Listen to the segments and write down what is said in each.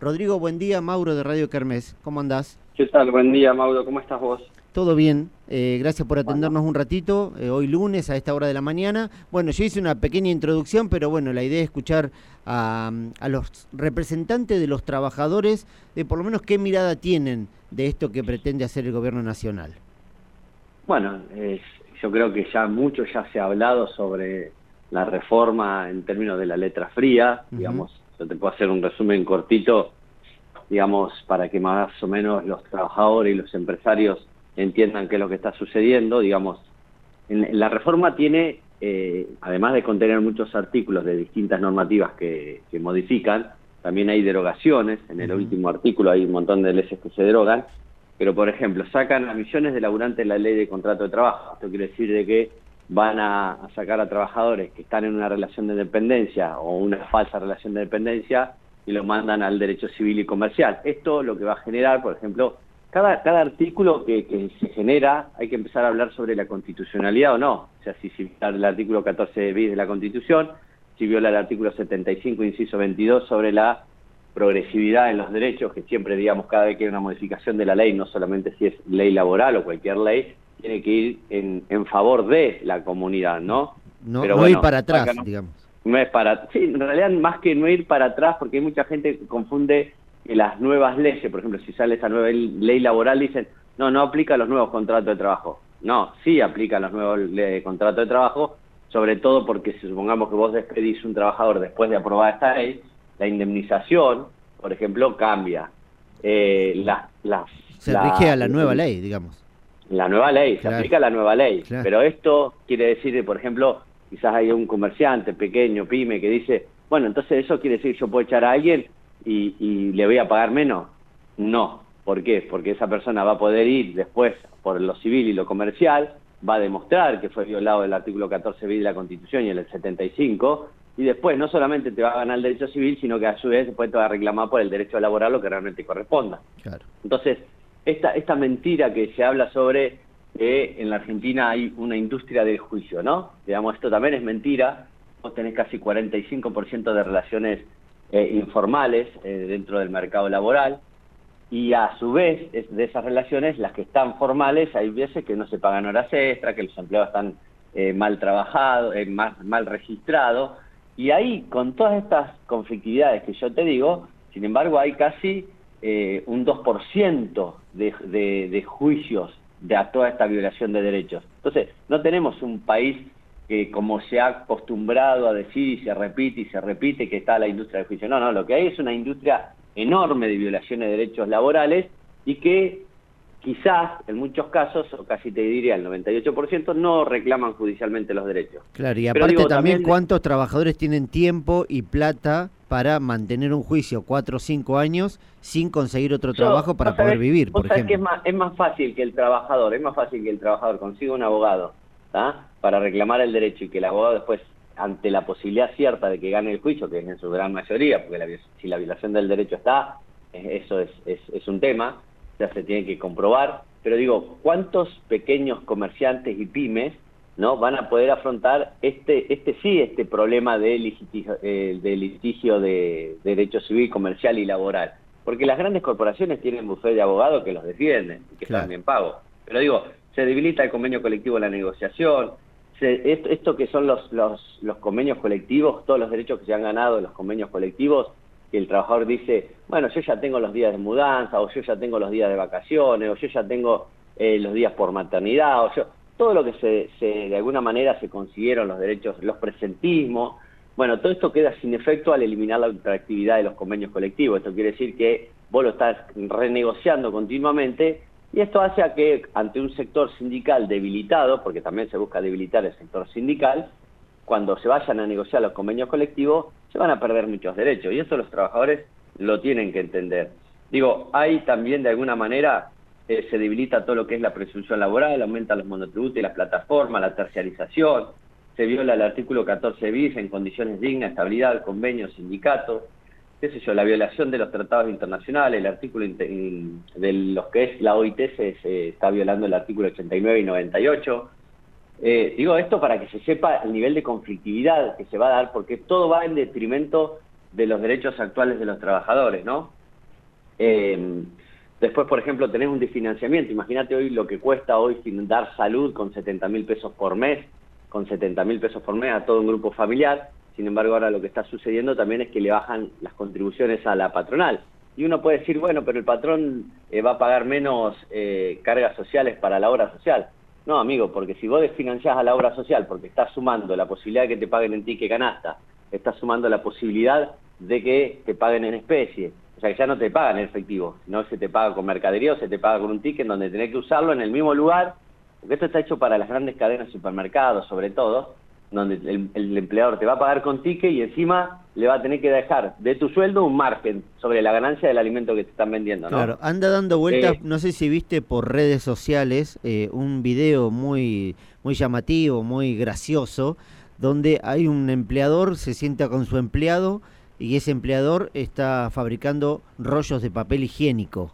Rodrigo, buen día. Mauro de Radio Kermés. ¿Cómo andás? ¿Qué tal? Buen día, Mauro. ¿Cómo estás vos? Todo bien. Eh, gracias por atendernos un ratito. eh, hoy lunes a esta hora de la mañana. Bueno, yo hice una pequeña introducción, pero bueno, la idea es escuchar a, a los representantes de los trabajadores de por lo menos qué mirada tienen de esto que pretende hacer el gobierno nacional. Bueno, yo creo que ya mucho ya se ha hablado sobre la reforma en términos de la letra fría, digamos, yo te puedo hacer un resumen cortito, digamos, para que más o menos los trabajadores y los empresarios entiendan qué es lo que está sucediendo, digamos, en, la reforma tiene, eh, además de contener muchos artículos de distintas normativas que, que modifican, también hay derogaciones, en el último artículo hay un montón de leyes que se derogan, pero por ejemplo, sacan las misiones de laburantes la ley de contrato de trabajo. Esto quiere decir de que van a, sacar a trabajadores que están en una relación de dependencia o una falsa relación de dependencia y los mandan al derecho civil y comercial. Esto lo que va a generar, por ejemplo, cada, cada artículo que, que se genera hay que empezar a hablar sobre la constitucionalidad o no. O sea, si, si viola el artículo 14 bis de la Constitución, si viola el artículo 75, inciso 22, sobre la progresividad en los derechos, que siempre, digamos, cada vez que hay una modificación de la ley, no solamente si es ley laboral o cualquier ley, tiene que ir en, en favor de la comunidad, ¿no? No, Pero no bueno, ir para atrás, no. digamos. No es para... Sí, en realidad más que no ir para atrás, porque hay mucha gente que confunde que las nuevas leyes, por ejemplo, si sale esa nueva ley laboral, dicen, no, no aplica a los nuevos contratos de trabajo. No, sí aplica a los nuevos contratos de trabajo, sobre todo porque si supongamos que vos despedís un trabajador después de aprobar esta ley, la indemnización, por ejemplo, cambia. Eh, la, la- Se la- rige a la nueva ley, digamos. La nueva ley, Claro. se aplica la nueva ley. Claro. Pero esto quiere decir, que, por ejemplo, quizás hay un comerciante pequeño, pyme, que dice, bueno, entonces eso quiere decir que yo puedo echar a alguien y, y le voy a pagar menos. No. ¿Por qué? Porque esa persona va a poder ir después por lo civil y lo comercial, va a demostrar que fue violado el artículo 14 bis de la Constitución y el 75, y después no solamente te va a ganar el derecho civil, sino que a su vez después te va a reclamar por el derecho laboral lo que realmente corresponda. Claro. Entonces, esta, esta mentira que se habla sobre que en la Argentina hay una industria del juicio, ¿no? Digamos, esto también es mentira. Vos tenés casi 45% de relaciones eh, informales eh, dentro del mercado laboral y a su vez de esas relaciones, las que están formales, hay veces que no se pagan horas extra, que los empleados están eh, mal trabajados, eh, mal, mal registrados, y ahí con todas estas conflictividades que yo te digo, sin embargo hay casi eh, un 2% de, de, de juicios de a toda esta violación de derechos. Entonces, no tenemos un país que como se ha acostumbrado a decir y se repite y se repite que está la industria del juicio. No, no, lo que hay es una industria enorme de violaciones de derechos laborales y que quizás en muchos casos, o casi te diría el 98%, no reclaman judicialmente los derechos. Claro, y aparte digo, también, también- cuántos trabajadores tienen tiempo y plata para mantener un juicio cuatro o cinco años sin conseguir otro Yo- trabajo para poder sabés- vivir, por sabés que ejemplo. es más, es más fácil que el trabajador, es más fácil que el trabajador consiga un abogado ¿tá? para reclamar el derecho y que el abogado después, ante la posibilidad cierta de que gane el juicio, que es en su gran mayoría, porque la si la violación del derecho está, eso es, es, es un tema, ya se tiene que comprobar, pero digo, ¿cuántos pequeños comerciantes y pymes no van a poder afrontar este este sí este problema de litigio, eh, de litigio de, de derecho civil comercial y laboral porque las grandes corporaciones tienen bufet de abogados que los defienden y que Claro. están bien pagos pero digo se debilita el convenio colectivo la negociación se- esto, esto que son los, los los convenios colectivos todos los derechos que se han ganado en los convenios colectivos que el trabajador dice, bueno, yo ya tengo los días de mudanza, o yo ya tengo los días de vacaciones, o yo ya tengo eh, los días por maternidad, o yo, todo lo que se, se, de alguna manera se consiguieron los derechos, los presentismos, bueno, todo esto queda sin efecto al eliminar la ultraactividad de los convenios colectivos. Esto quiere decir que vos lo estás renegociando continuamente y esto hace a que ante un sector sindical debilitado, porque también se busca debilitar el sector sindical, cuando se vayan a negociar los convenios colectivos, se van a perder muchos derechos. Y eso los trabajadores lo tienen que entender. Digo, hay también de alguna manera, eh, se debilita todo lo que es la presunción laboral, aumenta los monotributos y las plataformas, la terciarización, se viola el artículo 14 bis en condiciones dignas, estabilidad, convenio, sindicato, qué sé yo, la violación de los tratados internacionales, el artículo de los que es la OIT se, se está violando el artículo 89 y 98. Eh, digo esto para que se sepa el nivel de conflictividad que se va a dar, porque todo va en detrimento de los derechos actuales de los trabajadores, ¿no? Eh, después, por ejemplo, tenés un desfinanciamiento. Imagínate hoy lo que cuesta hoy dar salud con 70 mil pesos por mes, con 70 mil pesos por mes a todo un grupo familiar. Sin embargo, ahora lo que está sucediendo también es que le bajan las contribuciones a la patronal. Y uno puede decir, bueno, pero el patrón eh, va a pagar menos eh, cargas sociales para la obra social. No, amigo, porque si vos desfinanciás a la obra social porque estás sumando la posibilidad de que te paguen en ticket canasta, estás sumando la posibilidad de que te paguen en especie, o sea que ya no te pagan en efectivo, sino se te paga con mercadería o se te paga con un ticket donde tenés que usarlo en el mismo lugar, porque esto está hecho para las grandes cadenas de supermercados sobre todo, donde el, empleador te va a pagar con ticket y encima le va a tener que dejar de tu sueldo un margen sobre la ganancia del alimento que te están vendiendo, ¿no? Claro, anda dando vueltas, eh, no sé si viste por redes sociales eh, un video muy, muy llamativo, muy gracioso, donde hay un empleador, se sienta con su empleado y ese empleador está fabricando rollos de papel higiénico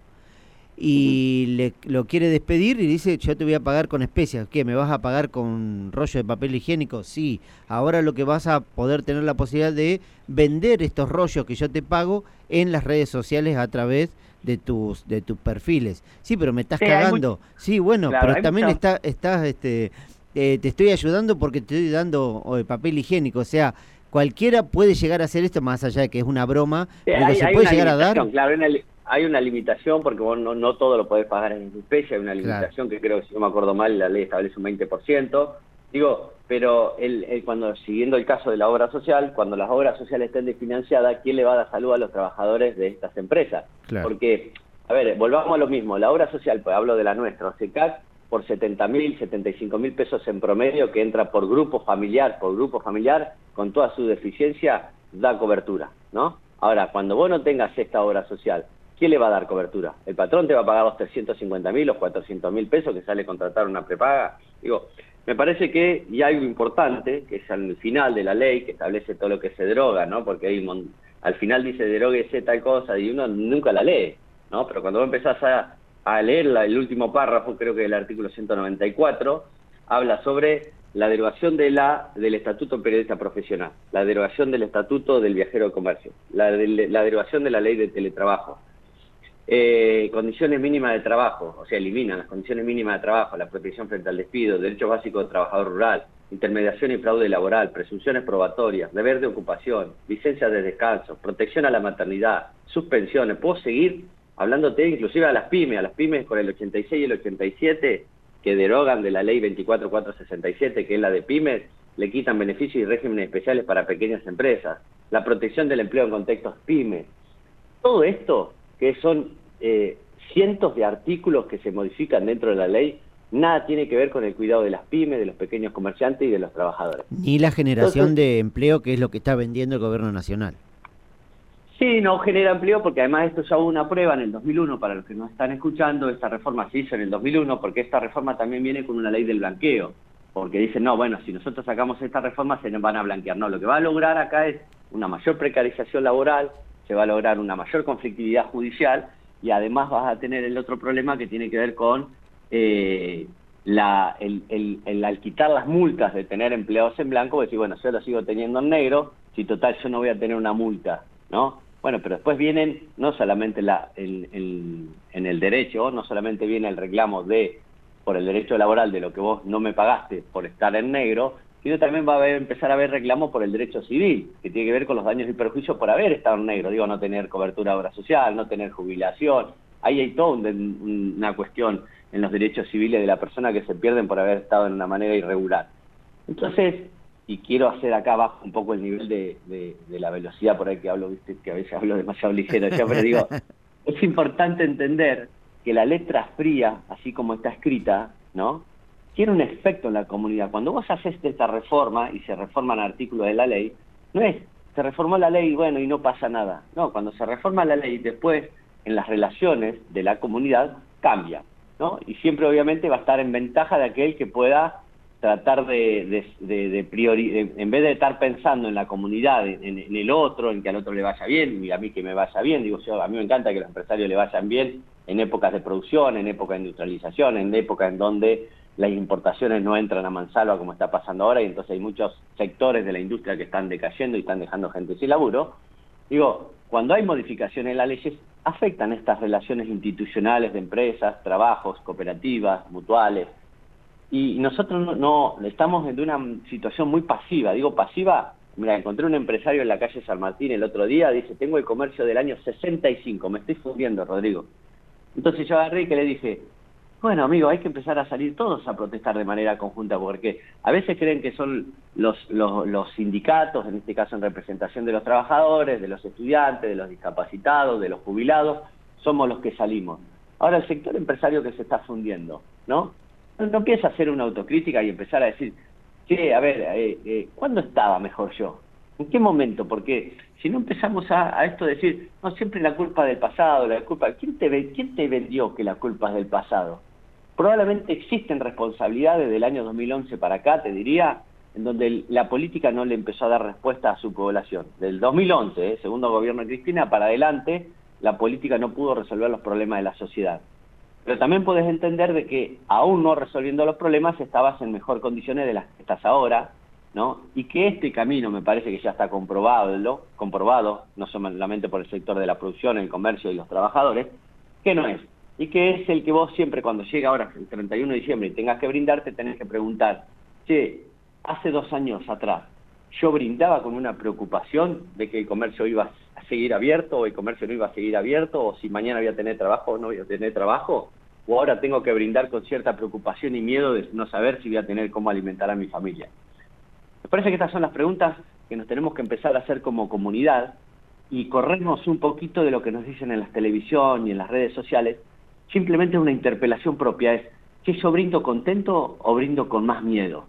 y le, lo quiere despedir y dice, yo te voy a pagar con especias. ¿Qué? ¿Me vas a pagar con rollo de papel higiénico? Sí. Ahora lo que vas a poder tener la posibilidad de vender estos rollos que yo te pago en las redes sociales a través de tus de tus perfiles. Sí, pero me estás cagando. Sí, bueno, pero también está, estás, este, eh, te estoy ayudando porque te estoy dando papel higiénico. O sea, cualquiera puede llegar a hacer esto, más allá de que es una broma, pero se puede llegar a dar. Claro, hay una limitación porque vos no, no todo lo podés pagar en especie, hay una limitación que creo que si no me acuerdo mal la ley establece un 20%. Digo, pero el, cuando siguiendo el caso de la obra social, cuando las obras sociales estén desfinanciadas, ¿quién le va a dar salud a los trabajadores de estas empresas? Porque, a ver, volvamos a lo mismo, la obra social, pues hablo de la nuestra, OSECAC, por 70 mil, 75 mil pesos en promedio que entra por grupo familiar, por grupo familiar, con toda su deficiencia, da cobertura, ¿no? Ahora, cuando vos no tengas esta obra social, ¿quién le va a dar cobertura? ¿El patrón te va a pagar los 350 mil, los 400 mil pesos que sale contratar una prepaga? Digo, me parece que, y algo importante, que es al final de la ley, que establece todo lo que se droga, ¿no? Porque hay al final dice droguese tal cosa y uno nunca la lee, ¿no? Pero cuando vos empezás a, leer el último párrafo, creo que el artículo 194, habla sobre la derogación de la, del Estatuto Periodista Profesional, la derogación del Estatuto del Viajero de Comercio, la, la derogación de la Ley de Teletrabajo, eh, condiciones mínimas de trabajo, o sea, eliminan las condiciones mínimas de trabajo, la protección frente al despido, derechos básicos del trabajador rural, intermediación y fraude laboral, presunciones probatorias, deber de ocupación, licencia de descanso, protección a la maternidad, suspensiones. Puedo seguir hablándote inclusive a las pymes, a las pymes con el 86 y el 87 que derogan de la ley 24467, que es la de pymes, le quitan beneficios y regímenes especiales para pequeñas empresas, la protección del empleo en contextos pymes. Todo esto que son eh, cientos de artículos que se modifican dentro de la ley, nada tiene que ver con el cuidado de las pymes, de los pequeños comerciantes y de los trabajadores. Ni la generación de empleo, que es lo que está vendiendo el gobierno nacional. Sí, no genera empleo porque además esto ya hubo una prueba en el 2001, para los que no están escuchando, esta reforma se hizo en el 2001 porque esta reforma también viene con una ley del blanqueo, porque dicen, no, bueno, si nosotros sacamos esta reforma se nos van a blanquear. No, lo que va a lograr acá es una mayor precarización laboral, se va a lograr una mayor conflictividad judicial y además vas a tener el otro problema que tiene que ver con eh, la, el, el, el, al quitar las multas de tener empleados en blanco, decir, bueno, yo lo sigo teniendo en negro, si total yo no voy a tener una multa, ¿no? Bueno, pero después vienen no solamente la, el, el, en el derecho, no solamente viene el reclamo de por el derecho laboral de lo que vos no me pagaste por estar en negro, sino también va a empezar a haber reclamos por el derecho civil, que tiene que ver con los daños y perjuicios por haber estado en negro, digo, no tener cobertura de obra social, no tener jubilación, ahí hay toda una cuestión en los derechos civiles de la persona que se pierden por haber estado en una manera irregular. Entonces, y quiero hacer acá abajo un poco el nivel de, la velocidad por ahí que hablo, viste, que a veces hablo demasiado ligero, pero digo, es importante entender que la letra fría, así como está escrita, ¿no? Tiene un efecto en la comunidad. Cuando vos haces esta reforma y se reforman artículos de la ley, no es, se reformó la ley, bueno, y no pasa nada. No, cuando se reforma la ley, después en las relaciones de la comunidad cambia, ¿no? Y siempre obviamente va a estar en ventaja de aquel que pueda tratar de, de, de, en vez de estar pensando en la comunidad, en, en, el otro, en que al otro le vaya bien, y a mí que me vaya bien, digo, a mí me encanta que los empresarios le vayan bien en épocas de producción, en épocas de industrialización, en épocas en donde las importaciones no entran a mansalva como está pasando ahora y entonces hay muchos sectores de la industria que están decayendo y están dejando gente sin laburo. Digo, cuando hay modificaciones en las leyes, afectan estas relaciones institucionales de empresas, trabajos, cooperativas, mutuales. Y nosotros no, estamos en una situación muy pasiva. Digo pasiva, mira, encontré un empresario en la calle San Martín el otro día, dice, tengo el comercio del año 65, me estoy fundiendo, Rodrigo. Entonces yo agarré y que le dije, bueno, amigo, hay que empezar a salir todos a protestar de manera conjunta, porque a veces creen que son los, los, sindicatos, en este caso en representación de los trabajadores, de los estudiantes, de los discapacitados, de los jubilados, somos los que salimos. Ahora el sector empresario que se está fundiendo, ¿no? No, empieza a hacer una autocrítica y empezar a decir, che, a ver, eh, eh, ¿cuándo estaba mejor yo? ¿En qué momento? Porque si no empezamos a, esto de decir, no, siempre la culpa del pasado, la culpa, ¿quién te, ¿quién te vendió que la culpa es del pasado? Probablemente existen responsabilidades del año 2011 para acá, te diría, en donde la política no le empezó a dar respuesta a su población. Del 2011, eh, segundo gobierno de Cristina, para adelante, la política no pudo resolver los problemas de la sociedad. Pero también puedes entender de que, aún no resolviendo los problemas, estabas en mejor condiciones de las que estás ahora, ¿no? Y que este camino me parece que ya está comprobado, comprobado, no solamente por el sector de la producción, el comercio y los trabajadores, que no es y que es el que vos siempre cuando llega ahora el 31 de diciembre y tengas que brindarte, tenés que preguntar, che, hace dos años atrás, yo brindaba con una preocupación de que el comercio iba a seguir abierto o el comercio no iba a seguir abierto o si mañana voy a tener trabajo o no voy a tener trabajo o ahora tengo que brindar con cierta preocupación y miedo de no saber si voy a tener cómo alimentar a mi familia. Me parece que estas son las preguntas que nos tenemos que empezar a hacer como comunidad y corrernos un poquito de lo que nos dicen en la televisión y en las redes sociales simplemente una interpelación propia, es que yo brindo contento o brindo con más miedo.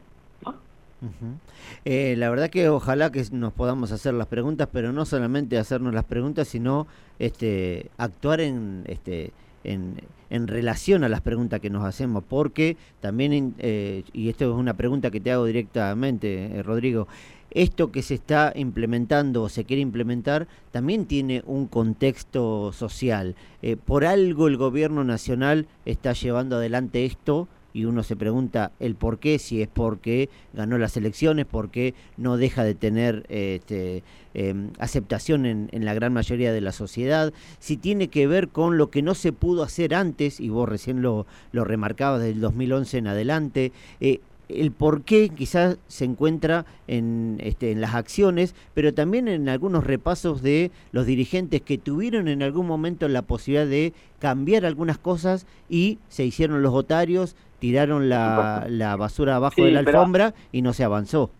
Eh, la verdad que ojalá que nos podamos hacer las preguntas, pero no solamente hacernos las preguntas, sino este, actuar en, este, en, en relación a las preguntas que nos hacemos, porque también, eh, y esto es una pregunta que te hago directamente, eh, Rodrigo, esto que se está implementando o se quiere implementar también tiene un contexto social. Eh, por algo el gobierno nacional está llevando adelante esto y uno se pregunta el por qué, si es porque ganó las elecciones, porque no deja de tener este, em, aceptación en, la gran mayoría de la sociedad, si tiene que ver con lo que no se pudo hacer antes, y vos recién lo, lo remarcabas del 2011 en adelante, eh, el por qué quizás se encuentra en, este, en las acciones, pero también en algunos repasos de los dirigentes que tuvieron en algún momento la posibilidad de cambiar algunas cosas y se hicieron los otarios, tiraron la, la basura abajo de la alfombra y no se avanzó.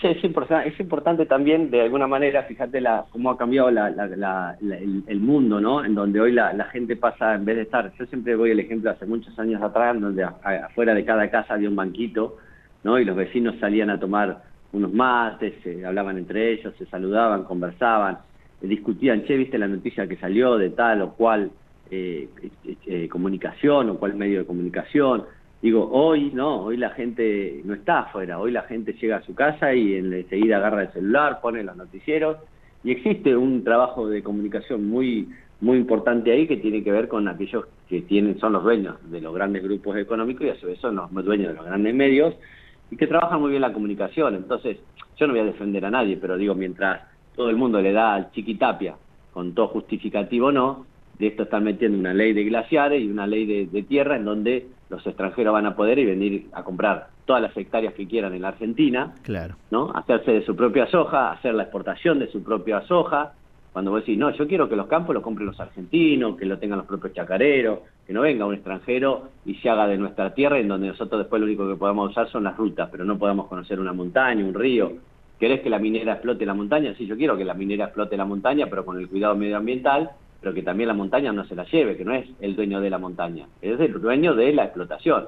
Sí, es importante, es importante también, de alguna manera, fíjate la, cómo ha cambiado la, la, el, mundo, ¿no? En donde hoy la, gente pasa, en vez de estar, yo siempre voy el ejemplo hace muchos años atrás, donde afuera de cada casa había un banquito, ¿no? Y los vecinos salían a tomar unos mates, se hablaban entre ellos, se saludaban, conversaban, discutían, che, viste la noticia que salió de tal o cual eh, eh, comunicación o cuál medio de comunicación, Digo, hoy no, hoy la gente no está afuera, hoy la gente llega a su casa y enseguida agarra el celular, pone los noticieros y existe un trabajo de comunicación muy muy importante ahí que tiene que ver con aquellos que tienen son los dueños de los grandes grupos económicos y a su vez son los dueños de los grandes medios y que trabajan muy bien la comunicación. Entonces, yo no voy a defender a nadie, pero digo, mientras todo el mundo le da al chiquitapia, con todo justificativo no, de esto están metiendo una ley de glaciares y una ley de, tierra en donde los extranjeros van a poder y venir a comprar todas las hectáreas que quieran en la Argentina, claro. ¿no? Hacerse de su propia soja, hacer la exportación de su propia soja. Cuando vos decís, no, yo quiero que los campos los compren los argentinos, que lo tengan los propios chacareros, que no venga un extranjero y se haga de nuestra tierra, en donde nosotros después lo único que podemos usar son las rutas, pero no podemos conocer una montaña, un río. ¿Querés que la minera explote la montaña? Sí, yo quiero que la minera explote la montaña, pero con el cuidado medioambiental pero que también la montaña no se la lleve, que no es el dueño de la montaña, es el dueño de la explotación.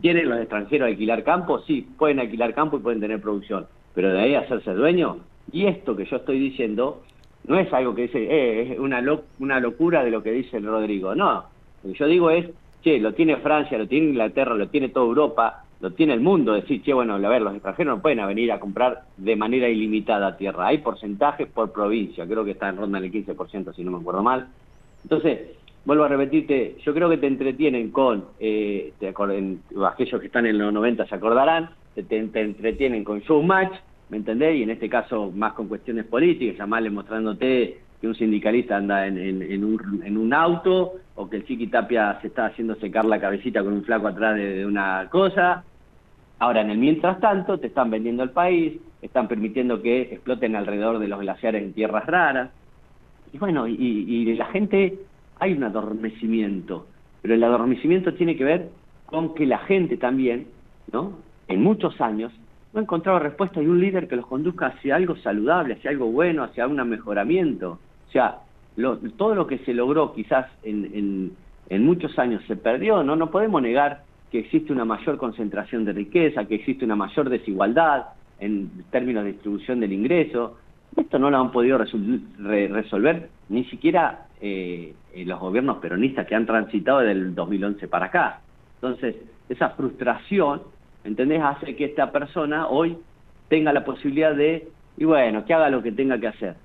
¿Quieren los extranjeros alquilar campo? Sí, pueden alquilar campo y pueden tener producción, pero de ahí hacerse dueño, y esto que yo estoy diciendo no es algo que dice, eh, es una, una locura de lo que dice el Rodrigo, no, lo que yo digo es, che, lo tiene Francia, lo tiene Inglaterra, lo tiene toda Europa, lo tiene el mundo, decir, che, bueno, a ver, los extranjeros no pueden venir a comprar de manera ilimitada tierra, hay porcentajes por provincia, creo que está en ronda en el 15%, si no me acuerdo mal. Entonces, vuelvo a repetirte, yo creo que te entretienen con, eh, aquellos que están en los 90 se acordarán, te, entretienen con showmatch, ¿me entendés? Y en este caso más con cuestiones políticas, llamarle mostrándote que un sindicalista anda en, en, un, en un auto o que el Chiqui Tapia se está haciendo secar la cabecita con un flaco atrás de, una cosa. Ahora, en el mientras tanto, te están vendiendo el país, están permitiendo que exploten alrededor de los glaciares en tierras raras. Y bueno, y, y la gente, hay un adormecimiento, pero el adormecimiento tiene que ver con que la gente también, ¿no? En muchos años, no ha encontrado respuesta y un líder que los conduzca hacia algo saludable, hacia algo bueno, hacia un mejoramiento. O sea, todo lo que se logró quizás en, muchos años se perdió, ¿no? No podemos negar que existe una mayor concentración de riqueza, que existe una mayor desigualdad en términos de distribución del ingreso. Esto no lo han podido resolver ni siquiera eh, los gobiernos peronistas que han transitado desde el 2011 para acá. Entonces, esa frustración, ¿entendés?, hace que esta persona hoy tenga la posibilidad de, y bueno, que haga lo que tenga que hacer.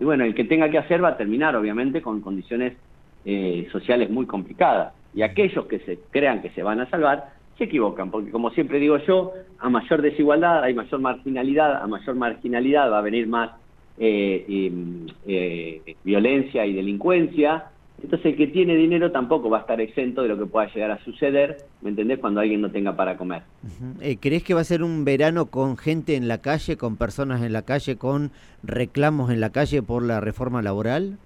Y bueno, el que tenga que hacer va a terminar, obviamente, con condiciones eh, sociales muy complicadas. Y aquellos que se crean que se van a salvar, se equivocan, porque como siempre digo yo, a mayor desigualdad hay mayor marginalidad, a mayor marginalidad va a venir más eh, eh, violencia y delincuencia, entonces el que tiene dinero tampoco va a estar exento de lo que pueda llegar a suceder, ¿me entendés? Cuando alguien no tenga para comer. Eh, ¿Crees que va a ser un verano con gente en la calle, con personas en la calle, con reclamos en la calle por la reforma laboral?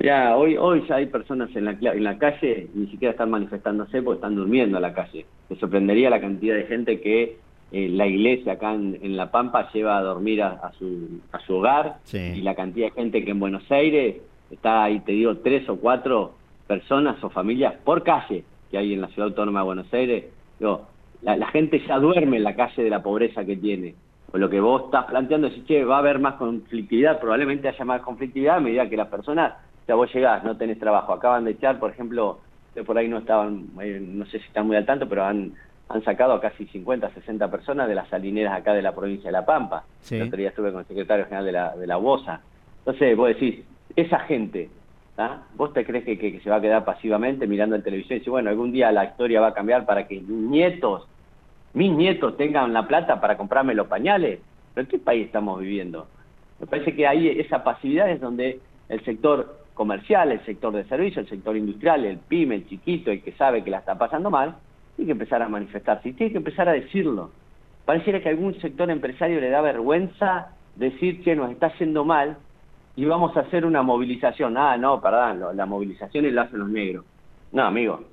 Ya, hoy, hoy ya hay personas en la, en la calle, ni siquiera están manifestándose porque están durmiendo en la calle. Te sorprendería la cantidad de gente que eh, la iglesia acá en, La Pampa lleva a dormir a, su, a su hogar y la cantidad de gente que en Buenos Aires está ahí, te digo, tres o cuatro personas o familias por calle que hay en la ciudad autónoma de Buenos Aires. Digo, la, gente ya duerme en la calle de la pobreza que tiene. O lo que vos estás planteando es, che, va a haber más conflictividad, probablemente haya más conflictividad a medida que las personas, sea, vos llegás, no tenés trabajo, acaban de echar, por ejemplo, por ahí no estaban, eh, no sé si están muy al tanto, pero han, han sacado a casi 50, 60 personas de las salineras acá de la provincia de La Pampa. El otro día estuve con el secretario general de la, de la UOSA. Entonces, vos decís, esa gente, ¿vos te crees que, se va a quedar pasivamente mirando en televisión y decir, bueno, algún día la historia va a cambiar para que mis nietos, mis nietos tengan la plata para comprarme los pañales? ¿Pero en qué país estamos viviendo? Me parece que ahí esa pasividad es donde el sector comercial, el sector de servicio, el sector industrial, el pyme, el chiquito, el que sabe que la está pasando mal, tiene que empezar a manifestarse y tiene que empezar a decirlo. Pareciera que a algún sector empresario le da vergüenza decir que nos está yendo mal y vamos a hacer una movilización. Ah, no, perdón, la movilización la hacen los negros. No, amigo.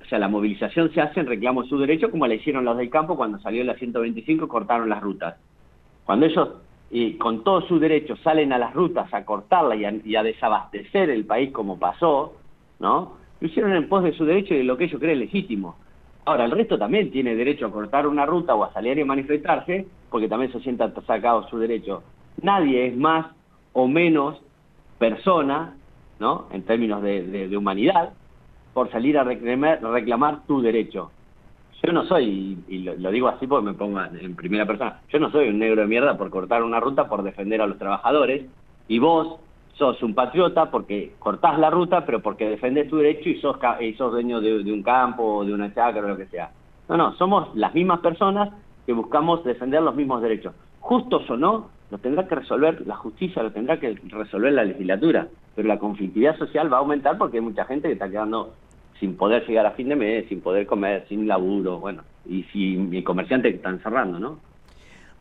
O sea, la movilización se hace en reclamo de su derecho, como la hicieron los del campo cuando salió la 125 y cortaron las rutas. Cuando ellos, y con todo su derecho, salen a las rutas a cortarla y a, y a desabastecer el país como pasó, ¿no? Lo hicieron en pos de su derecho y de lo que ellos creen legítimo. Ahora, el resto también tiene derecho a cortar una ruta o a salir y manifestarse, porque también se sientan sacados su derecho. Nadie es más o menos persona, ¿no? En términos de, humanidad, por salir a reclamar, reclamar, tu derecho. Yo no soy, y, lo, digo así porque me pongo en primera persona, yo no soy un negro de mierda por cortar una ruta, por defender a los trabajadores, y vos sos un patriota porque cortás la ruta, pero porque defendés tu derecho y sos, y sos dueño de, de un campo, o de una chacra o lo que sea. No, no, somos las mismas personas que buscamos defender los mismos derechos. Justos o no, lo tendrá que resolver la justicia, lo tendrá que resolver la legislatura, pero la conflictividad social va a aumentar porque hay mucha gente que está quedando sin poder llegar a fin de mes, sin poder comer, sin laburo, bueno, y sin comerciantes que están cerrando, ¿no?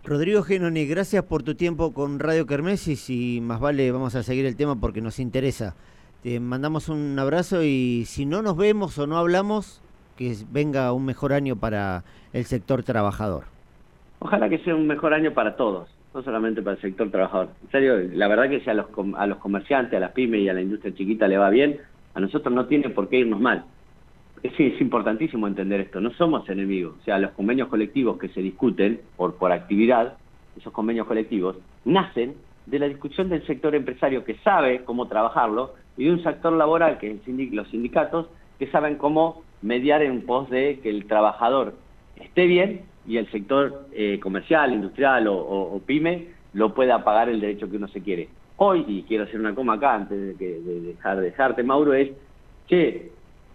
Rodrigo Genoni, gracias por tu tiempo con Radio Kermesis y más vale vamos a seguir el tema porque nos interesa. Te mandamos un abrazo y si no nos vemos o no hablamos, que venga un mejor año para el sector trabajador. Ojalá que sea un mejor año para todos no solamente para el sector trabajador. En serio, la verdad que si a los, a los comerciantes, a las pymes y a la industria chiquita le va bien, a nosotros no tiene por qué irnos mal. Sí, es importantísimo entender esto, no somos enemigos, o sea, los convenios colectivos que se discuten por, por actividad, esos convenios colectivos, nacen de la discusión del sector empresario que sabe cómo trabajarlo y de un sector laboral, que es los sindicatos, que saben cómo mediar en pos de que el trabajador esté bien y el sector eh, comercial, industrial o, pyme lo pueda pagar el derecho que uno se quiere. Hoy, y quiero hacer una coma acá antes de, que, de dejar de dejarte, Mauro, es que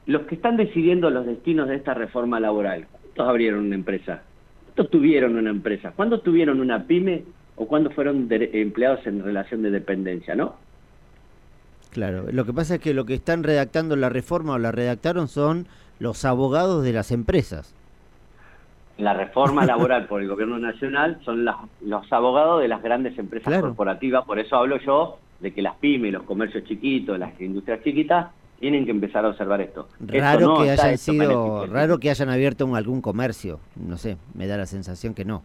los que están decidiendo los destinos de esta reforma laboral, ¿cuántos abrieron una empresa? ¿Cuántos tuvieron una empresa? ¿Cuándo tuvieron una pyme o cuándo fueron empleados en relación de dependencia? ¿No? Claro, lo que pasa es que lo que están redactando la reforma o la redactaron son los abogados de las empresas. La reforma laboral por el gobierno nacional son los abogados de las grandes empresas corporativas, por eso hablo yo de que las pymes, los comercios chiquitos, las industrias chiquitas tienen que empezar a observar esto. Raro que hayan sido, raro que hayan abierto algún comercio, no sé, me da la sensación que no.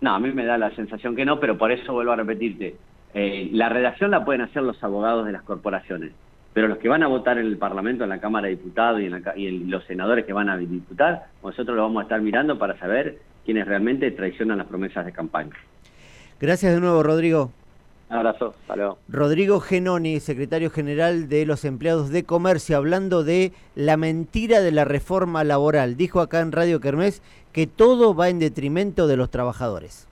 No, a mí me da la sensación que no, pero por eso vuelvo a repetirte, eh, la redacción la pueden hacer los abogados de las corporaciones, pero los que van a votar en el Parlamento, en la Cámara de Diputados y, en, y los senadores que van a diputar, nosotros lo vamos a estar mirando para saber quiénes realmente traicionan las promesas de campaña. Gracias de nuevo, Rodrigo. Un abrazo, hasta Rodrigo Genoni, secretario general de los empleados de comercio, hablando de la mentira de la reforma laboral. Dijo acá en Radio Kermés que todo va en detrimento de los trabajadores.